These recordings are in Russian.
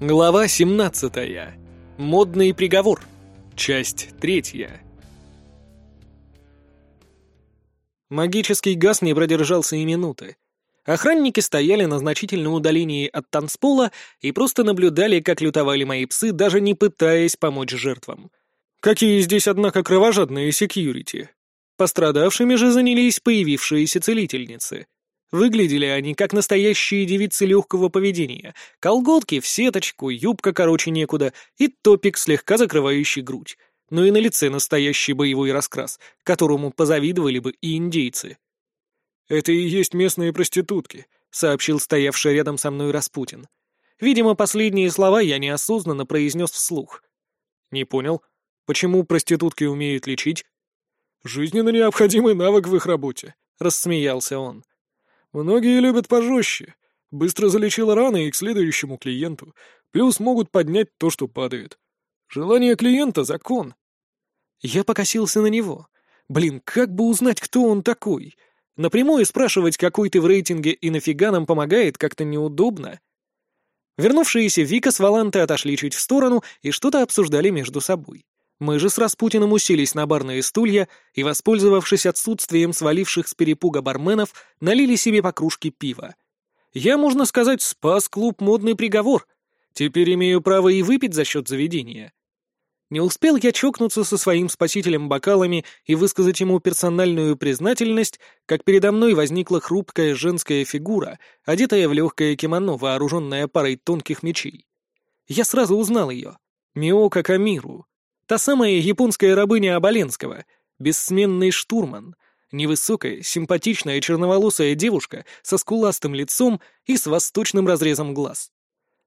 Глава 17. Модный приговор. Часть третья. Магический газ не продержался и минуты. Охранники стояли на значительном удалении от танцпола и просто наблюдали, как лютовали мои псы, даже не пытаясь помочь жертвам. Какие здесь, однако, кровожадные секьюрити. Пострадавшими же занялись появившиеся целительницы — Выглядели они как настоящие девицы легкого поведения. Колготки в сеточку, юбка короче некуда и топик, слегка закрывающий грудь. Но и на лице настоящий боевой раскрас, которому позавидовали бы и индейцы. «Это и есть местные проститутки», — сообщил стоявший рядом со мной Распутин. Видимо, последние слова я неосознанно произнес вслух. «Не понял, почему проститутки умеют лечить?» «Жизненно необходимый навык в их работе», — рассмеялся он. Многие любят пожестче. Быстро залечила раны и к следующему клиенту. Плюс могут поднять то, что падает. Желание клиента — закон. Я покосился на него. Блин, как бы узнать, кто он такой? Напрямую спрашивать, какой ты в рейтинге и нафига нам помогает, как-то неудобно. Вернувшиеся Вика с Валанты отошли чуть в сторону и что-то обсуждали между собой. Мы же с Распутиным уселись на барные стулья и, воспользовавшись отсутствием сваливших с перепуга барменов, налили себе по кружке пива. Я, можно сказать, спас клуб «Модный приговор». Теперь имею право и выпить за счет заведения. Не успел я чокнуться со своим спасителем бокалами и высказать ему персональную признательность, как передо мной возникла хрупкая женская фигура, одетая в легкое кимоно, вооруженная парой тонких мечей. Я сразу узнал ее. Миока Камиру, Та самая японская рабыня Оболенского, бессменный штурман, невысокая, симпатичная черноволосая девушка со скуластым лицом и с восточным разрезом глаз.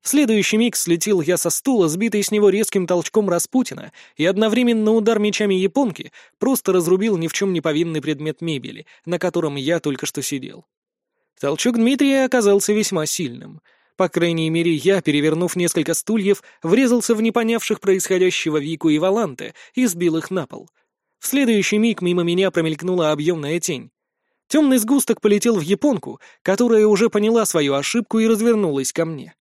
В следующий миг слетел я со стула, сбитый с него резким толчком Распутина, и одновременно удар мечами японки просто разрубил ни в чем не повинный предмет мебели, на котором я только что сидел. Толчок Дмитрия оказался весьма сильным — по крайней мере, я, перевернув несколько стульев, врезался в непонявших происходящего Вику и Валанте и сбил их на пол. В следующий миг мимо меня промелькнула объемная тень. Темный сгусток полетел в японку, которая уже поняла свою ошибку и развернулась ко мне.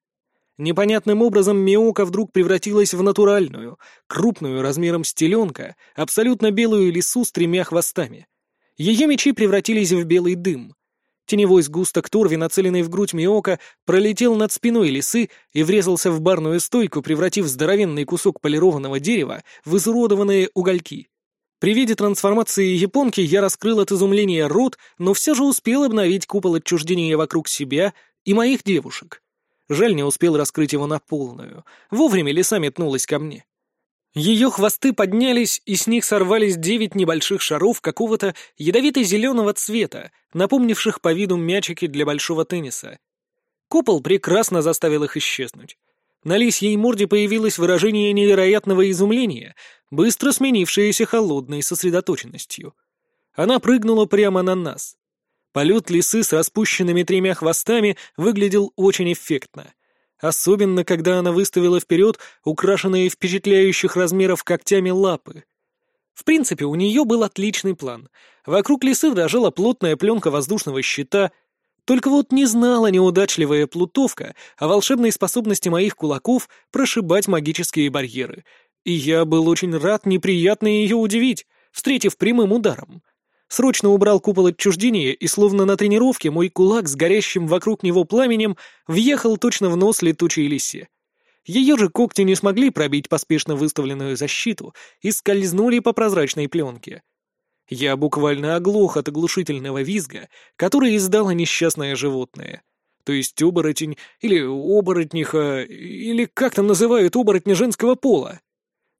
Непонятным образом Миока вдруг превратилась в натуральную, крупную размером с теленка, абсолютно белую лису с тремя хвостами. Ее мечи превратились в белый дым. Теневой сгусток Торви, нацеленный в грудь Миока, пролетел над спиной лисы и врезался в барную стойку, превратив здоровенный кусок полированного дерева в изуродованные угольки. При виде трансформации японки я раскрыл от изумления рот, но все же успел обновить купол отчуждения вокруг себя и моих девушек. Жаль, не успел раскрыть его на полную. Вовремя лиса метнулась ко мне. Ее хвосты поднялись, и с них сорвались девять небольших шаров какого-то ядовито-зеленого цвета, напомнивших по виду мячики для большого тенниса. Купол прекрасно заставил их исчезнуть. На лисьей морде появилось выражение невероятного изумления, быстро сменившееся холодной сосредоточенностью. Она прыгнула прямо на нас. Полет лисы с распущенными тремя хвостами выглядел очень эффектно — особенно когда она выставила вперед украшенные впечатляющих размеров когтями лапы. В принципе, у нее был отличный план. Вокруг лисы дрожала плотная пленка воздушного щита, только вот не знала неудачливая плутовка о волшебной способности моих кулаков прошибать магические барьеры, и я был очень рад неприятно ее удивить, встретив прямым ударом. Срочно убрал купол отчуждения, и словно на тренировке мой кулак с горящим вокруг него пламенем въехал точно в нос летучей лисе. Ее же когти не смогли пробить поспешно выставленную защиту и скользнули по прозрачной пленке. Я буквально оглох от оглушительного визга, который издало несчастное животное. То есть оборотень или оборотниха, или как там называют оборотня женского пола.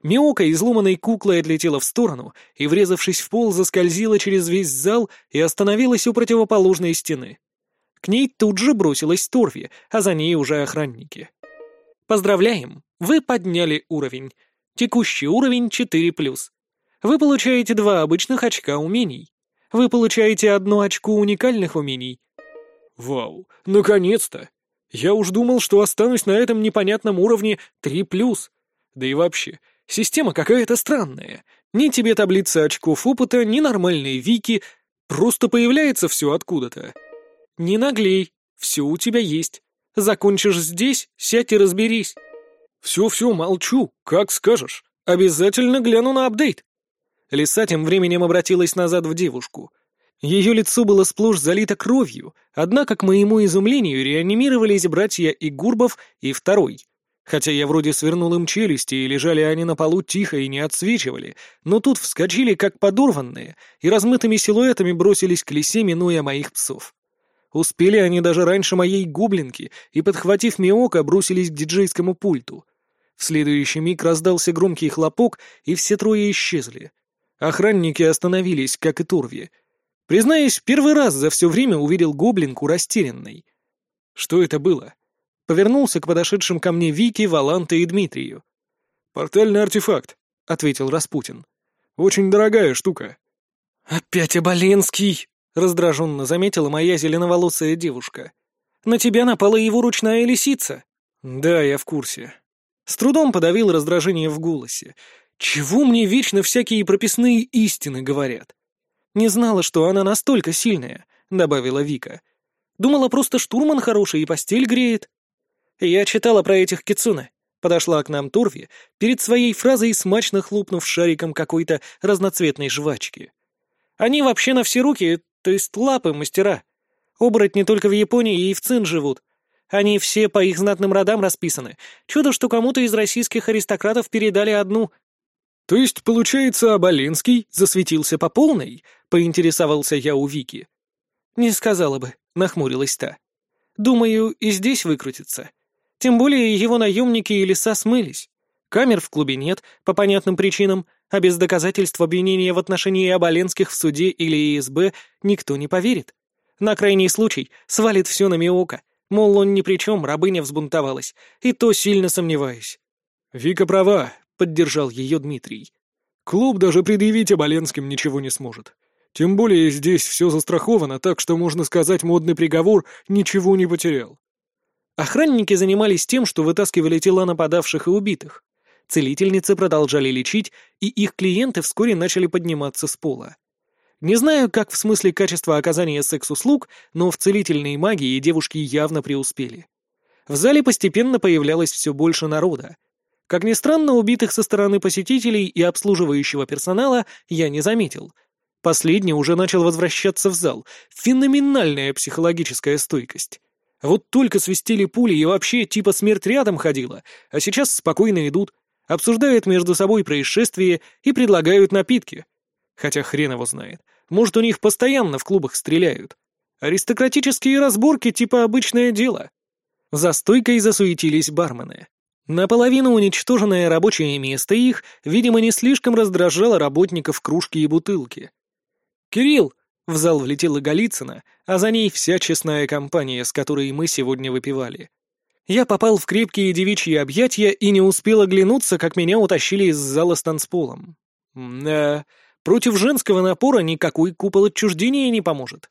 Миока изломанной куклой отлетела в сторону и, врезавшись в пол, заскользила через весь зал и остановилась у противоположной стены. К ней тут же бросилась Торви, а за ней уже охранники. Поздравляем! Вы подняли уровень. Текущий уровень 4+. Вы получаете два обычных очка умений. Вы получаете одно очко уникальных умений. Вау, наконец-то! Я уж думал, что останусь на этом непонятном уровне 3+. Да и вообще, Система какая-то странная. Ни тебе таблицы очков опыта, ни нормальные вики. Просто появляется все откуда-то. Не наглей, все у тебя есть. Закончишь здесь, сядь и разберись. «Все-все, молчу, как скажешь. Обязательно гляну на апдейт». Лиса тем временем обратилась назад в девушку. Ее лицо было сплошь залито кровью, однако, к моему изумлению, реанимировались братья и Гурбов, и второй. Хотя я вроде свернул им челюсти, и лежали они на полу тихо и не отсвечивали, но тут вскочили, как подорванные, и размытыми силуэтами бросились к лисе, минуя моих псов. Успели они даже раньше моей гоблинки, и, подхватив Миока, бросились к диджейскому пульту. В следующий миг раздался громкий хлопок, и все трое исчезли. Охранники остановились, как и Турви. Признаюсь, первый раз за все время увидел гоблинку растерянной. Что это было? Повернулся к подошедшим ко мне Вике, Валанте и Дмитрию. «Портальный артефакт», — ответил Распутин. «Очень дорогая штука». «Опять Оболенский!» — раздраженно заметила моя зеленоволосая девушка. «На тебя напала его ручная лисица». «Да, я в курсе». С трудом подавил раздражение в голосе. Чего мне вечно всякие прописные истины говорят? Не знала, что она настолько сильная, добавила Вика. Думала, просто штурман хороший и постель греет. Я читала про этих кицуны. Подошла к нам Турви, перед своей фразой смачно хлопнув шариком какой-то разноцветной жвачки. Они вообще на все руки, то есть лапы мастера. Оборотни только в Японии и в Цин живут. Они все по их знатным родам расписаны. Чудо, что кому-то из российских аристократов передали одну, «То есть, получается, Абалинский засветился по полной?» — поинтересовался я у Вики. «Не сказала бы», — нахмурилась та. «Думаю, и здесь выкрутится. Тем более его наемники и леса смылись. Камер в клубе нет, по понятным причинам, а без доказательств обвинения в отношении Абаленских в суде или ИСБ никто не поверит. На крайний случай свалит все на Миока, мол, он ни при чем, рабыня взбунтовалась, и то сильно сомневаюсь». «Вика права, поддержал ее Дмитрий. «Клуб даже предъявить Оболенским ничего не сможет. Тем более здесь все застраховано, так что, можно сказать, модный приговор ничего не потерял». Охранники занимались тем, что вытаскивали тела нападавших и убитых. Целительницы продолжали лечить, и их клиенты вскоре начали подниматься с пола. Не знаю, как в смысле качества оказания секс-услуг, но в целительной магии девушки явно преуспели. В зале постепенно появлялось все больше народа, как ни странно, убитых со стороны посетителей и обслуживающего персонала я не заметил. Последний уже начал возвращаться в зал. Феноменальная психологическая стойкость. Вот только свистели пули и вообще типа смерть рядом ходила, а сейчас спокойно идут, обсуждают между собой происшествие и предлагают напитки. Хотя хрен его знает. Может, у них постоянно в клубах стреляют. Аристократические разборки типа обычное дело. За стойкой засуетились бармены. Наполовину уничтоженное рабочее место их, видимо, не слишком раздражало работников кружки и бутылки. «Кирилл!» — в зал влетела Голицына, а за ней вся честная компания, с которой мы сегодня выпивали. Я попал в крепкие девичьи объятия и не успел оглянуться, как меня утащили из зала с танцполом. Да, против женского напора никакой купол отчуждения не поможет.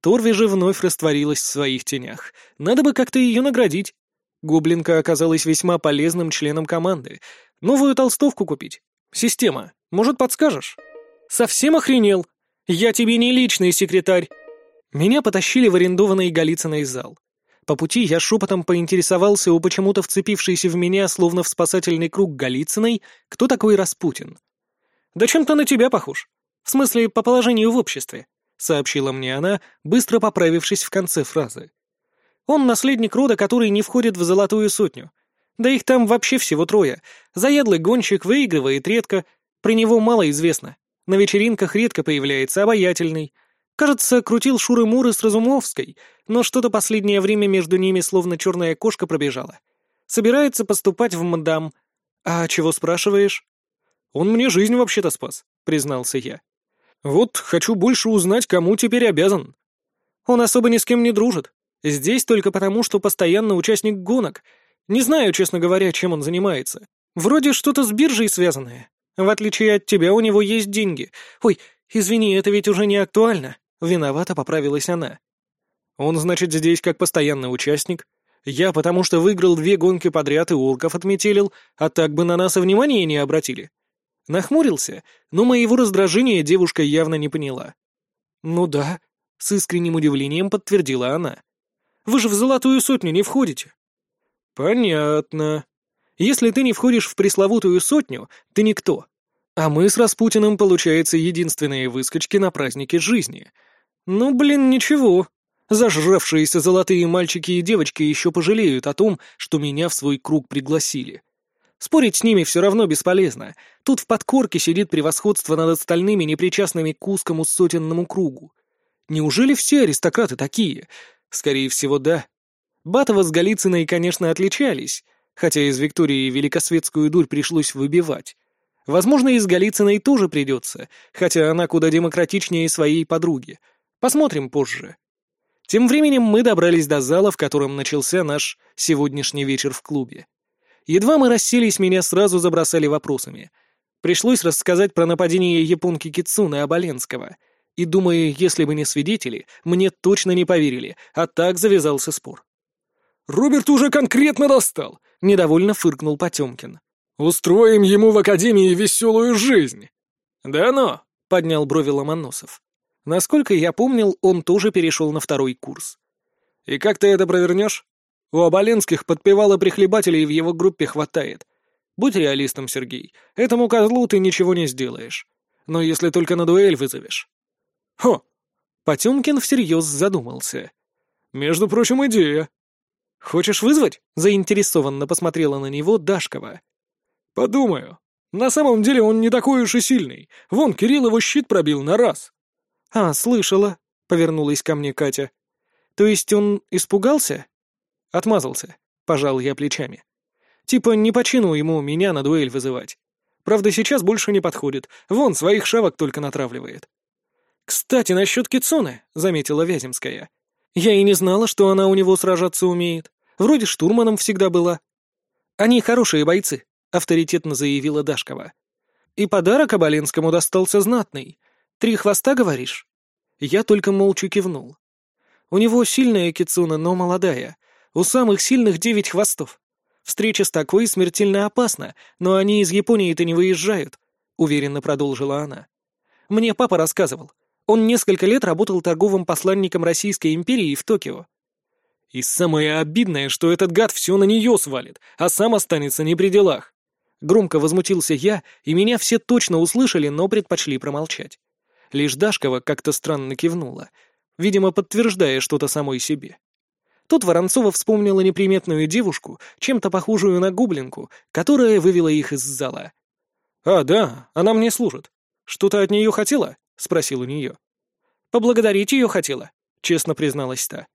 Торви же вновь растворилась в своих тенях. Надо бы как-то ее наградить. Гоблинка оказалась весьма полезным членом команды. Новую толстовку купить. Система. Может, подскажешь? Совсем охренел? Я тебе не личный секретарь. Меня потащили в арендованный Голицыной зал. По пути я шепотом поинтересовался у почему-то вцепившейся в меня, словно в спасательный круг Голицыной, кто такой Распутин. «Да чем-то на тебя похож. В смысле, по положению в обществе», — сообщила мне она, быстро поправившись в конце фразы. Он наследник рода, который не входит в золотую сотню. Да их там вообще всего трое. Заядлый гонщик выигрывает редко, про него мало известно. На вечеринках редко появляется обаятельный. Кажется, крутил шуры-муры с Разумовской, но что-то последнее время между ними словно черная кошка пробежала. Собирается поступать в мадам. А чего спрашиваешь? Он мне жизнь вообще-то спас, признался я. Вот хочу больше узнать, кому теперь обязан. Он особо ни с кем не дружит. Здесь только потому, что постоянно участник гонок. Не знаю, честно говоря, чем он занимается. Вроде что-то с биржей связанное. В отличие от тебя, у него есть деньги. Ой, извини, это ведь уже не актуально. Виновато поправилась она. Он, значит, здесь как постоянный участник. Я потому что выиграл две гонки подряд и урков отметелил, а так бы на нас и внимания не обратили. Нахмурился, но моего раздражения девушка явно не поняла. «Ну да», — с искренним удивлением подтвердила она. Вы же в золотую сотню не входите». «Понятно». Если ты не входишь в пресловутую сотню, ты никто. А мы с Распутиным, получается, единственные выскочки на празднике жизни. Ну, блин, ничего. Зажравшиеся золотые мальчики и девочки еще пожалеют о том, что меня в свой круг пригласили. Спорить с ними все равно бесполезно. Тут в подкорке сидит превосходство над остальными, непричастными к узкому сотенному кругу. Неужели все аристократы такие? Скорее всего, да. Батова с Голицыной, конечно, отличались, хотя из Виктории великосветскую дурь пришлось выбивать. Возможно, и с Голицыной тоже придется, хотя она куда демократичнее своей подруги. Посмотрим позже. Тем временем мы добрались до зала, в котором начался наш сегодняшний вечер в клубе. Едва мы расселись, меня сразу забросали вопросами. Пришлось рассказать про нападение японки Кицуны Оболенского. И думаю, если бы не свидетели, мне точно не поверили, а так завязался спор. «Роберт уже конкретно достал!» — недовольно фыркнул Потемкин. «Устроим ему в академии веселую жизнь!» «Да но!» — поднял брови Ломоносов. Насколько я помнил, он тоже перешел на второй курс. «И как ты это провернешь?» У Оболенских подпевало-прихлебателей в его группе хватает. Будь реалистом, Сергей. Этому козлу ты ничего не сделаешь. Но если только на дуэль вызовешь. Хо! Потемкин всерьез задумался. Между прочим, идея. Хочешь вызвать? Заинтересованно посмотрела на него Дашкова. Подумаю. На самом деле он не такой уж и сильный. Вон, Кирилл его щит пробил на раз. А, слышала, повернулась ко мне Катя. То есть он испугался? Отмазался. Пожал я плечами. Типа не почину ему меня на дуэль вызывать. Правда, сейчас больше не подходит. Вон, своих шавок только натравливает. «Кстати, насчет Кицуны», — заметила Вяземская. «Я и не знала, что она у него сражаться умеет. Вроде штурманом всегда была». «Они хорошие бойцы», — авторитетно заявила Дашкова. «И подарок Оболенскому достался знатный. Три хвоста, говоришь?» Я только молча кивнул. У него сильная Кицуна, но молодая, у самых сильных девять хвостов. Встреча с такой смертельно опасна, но они из Японии-то не выезжают», — уверенно продолжила она. «Мне папа рассказывал. Он несколько лет работал торговым посланником Российской империи в Токио. И самое обидное, что этот гад все на нее свалит, а сам останется не при делах. Громко возмутился я, и меня все точно услышали, но предпочли промолчать. Лишь Дашкова как-то странно кивнула, видимо, подтверждая что-то самой себе. Тут Воронцова вспомнила неприметную девушку, чем-то похожую на гублинку, которая вывела их из зала. «А, да, она мне служит. Что-то от нее хотела?» — спросил у нее. «Поблагодарить ее хотела», — честно призналась та.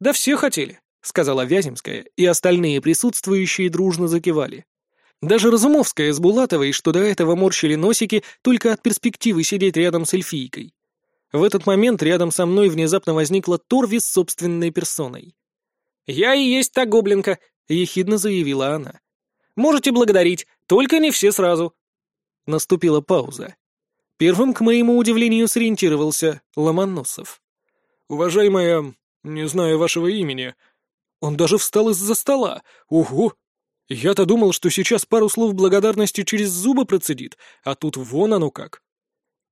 «Да все хотели», — сказала Вяземская, и остальные присутствующие дружно закивали. Даже Разумовская с Булатовой, что до этого морщили носики только от перспективы сидеть рядом с эльфийкой. В этот момент рядом со мной внезапно возникла Торви с собственной персоной. «Я и есть та гоблинка», — ехидно заявила она. «Можете благодарить, только не все сразу». Наступила пауза. Первым, к моему удивлению, сориентировался Ломоносов. «Уважаемая, не знаю вашего имени. Он даже встал из-за стола. Ого! Я-то думал, что сейчас пару слов благодарности через зубы процедит, а тут вон оно как».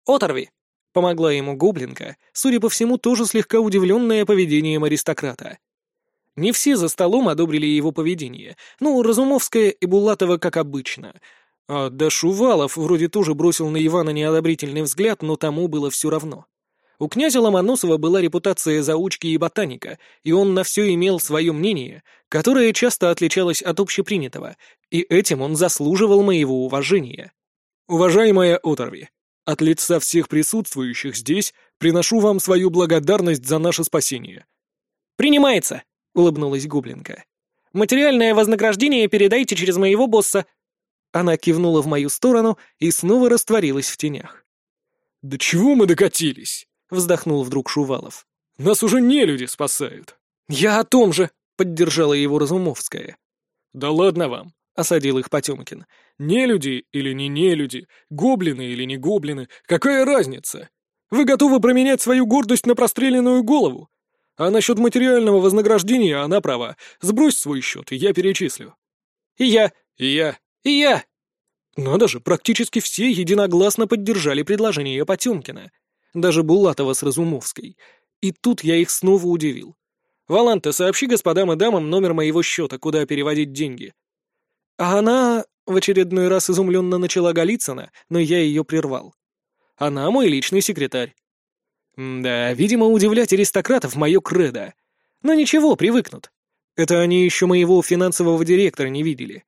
«Оторви!» Помогла ему гоблинка, судя по всему, тоже слегка удивленная поведением аристократа. Не все за столом одобрили его поведение. Ну, Разумовская и Булатова, как обычно. А да Шувалов вроде тоже бросил на Ивана неодобрительный взгляд, но тому было все равно. У князя Ломоносова была репутация заучки и ботаника, и он на все имел свое мнение, которое часто отличалось от общепринятого, и этим он заслуживал моего уважения. «Уважаемая Оторви, от лица всех присутствующих здесь приношу вам свою благодарность за наше спасение». «Принимается», — улыбнулась Гублинка. «Материальное вознаграждение передайте через моего босса». Она кивнула в мою сторону и снова растворилась в тенях. «Да чего мы докатились?» — вздохнул вдруг Шувалов. «Нас уже не люди спасают». «Я о том же», — поддержала его Разумовская. «Да ладно вам осадил их Потемкин. «Не люди или не не люди, гоблины или не гоблины, какая разница? Вы готовы променять свою гордость на простреленную голову? А насчет материального вознаграждения она права. Сбрось свой счет, и я перечислю». «И я, и я, и я!» Надо же, практически все единогласно поддержали предложение Потемкина. Даже Булатова с Разумовской. И тут я их снова удивил. «Валанта, сообщи господам и дамам номер моего счета, куда переводить деньги». А она в очередной раз изумленно начала Голицына, но я ее прервал. Она мой личный секретарь. Да, видимо, удивлять аристократов — мое кредо. Но ничего, привыкнут. Это они еще моего финансового директора не видели.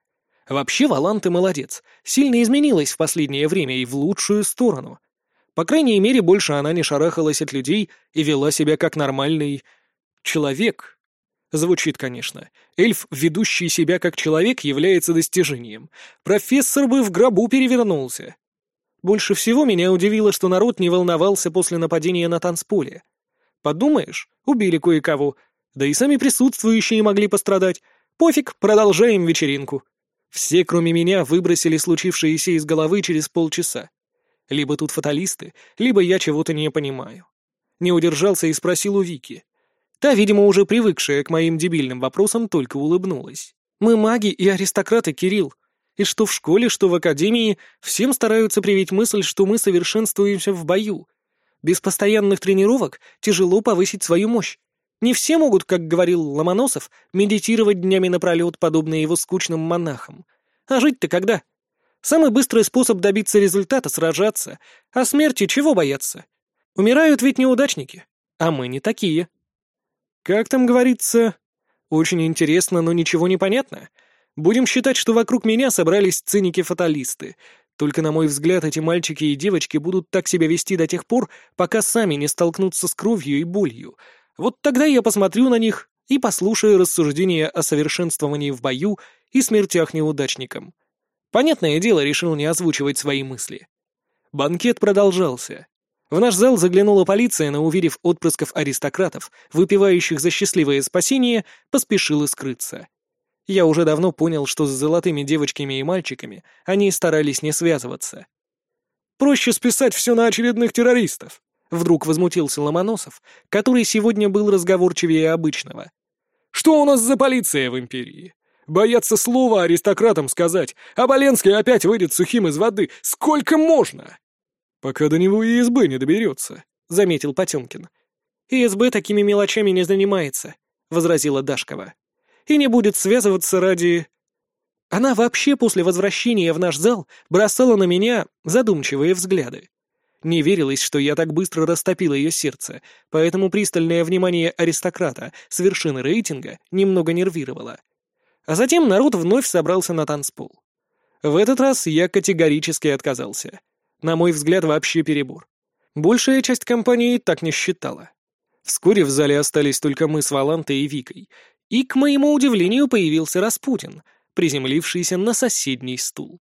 Вообще, Валан, ты молодец. Сильно изменилась в последнее время и в лучшую сторону. По крайней мере, больше она не шарахалась от людей и вела себя как нормальный... человек. Звучит, конечно. Эльф, ведущий себя как человек, является достижением. Профессор бы в гробу перевернулся. Больше всего меня удивило, что народ не волновался после нападения на танцполе. Подумаешь, убили кое-кого, да и сами присутствующие могли пострадать. Пофиг, продолжаем вечеринку. Все, кроме меня, выбросили случившееся из головы через полчаса. Либо тут фаталисты, либо я чего-то не понимаю. Не удержался и спросил у Вики. Та, видимо, уже привыкшая к моим дебильным вопросам, только улыбнулась. «Мы маги и аристократы, Кирилл. И что в школе, что в академии, всем стараются привить мысль, что мы совершенствуемся в бою. Без постоянных тренировок тяжело повысить свою мощь. Не все могут, как говорил Ломоносов, медитировать днями напролет, подобно его скучным монахам. А жить-то когда? Самый быстрый способ добиться результата — сражаться. А смерти чего бояться? Умирают ведь неудачники. А мы не такие. Как там говорится? Очень интересно, но ничего не понятно. Будем считать, что вокруг меня собрались циники-фаталисты. Только, на мой взгляд, эти мальчики и девочки будут так себя вести до тех пор, пока сами не столкнутся с кровью и болью. Вот тогда я посмотрю на них и послушаю рассуждения о совершенствовании в бою и смертях неудачникам. Понятное дело, решил не озвучивать свои мысли. Банкет продолжался. В наш зал заглянула полиция, но, увидев отпрысков аристократов, выпивающих за счастливое спасение, поспешила скрыться. Я уже давно понял, что с золотыми девочками и мальчиками они старались не связываться. «Проще списать все на очередных террористов», — вдруг возмутился Ломоносов, который сегодня был разговорчивее обычного. «Что у нас за полиция в империи? Боятся слова аристократам сказать, а Боленский опять выйдет сухим из воды. Сколько можно?» «Пока до него и ИСБ не доберется», — заметил Потемкин. «ИСБ такими мелочами не занимается», — возразила Дашкова. «И не будет связываться ради...» Она вообще после возвращения в наш зал бросала на меня задумчивые взгляды. Не верилось, что я так быстро растопил ее сердце, поэтому пристальное внимание аристократа с вершины рейтинга немного нервировало. А затем народ вновь собрался на танцпол. В этот раз я категорически отказался. На мой взгляд, вообще перебор. Большая часть компании так не считала. Вскоре в зале остались только мы с Валантой и Викой, и, к моему удивлению, появился Распутин, приземлившийся на соседний стул.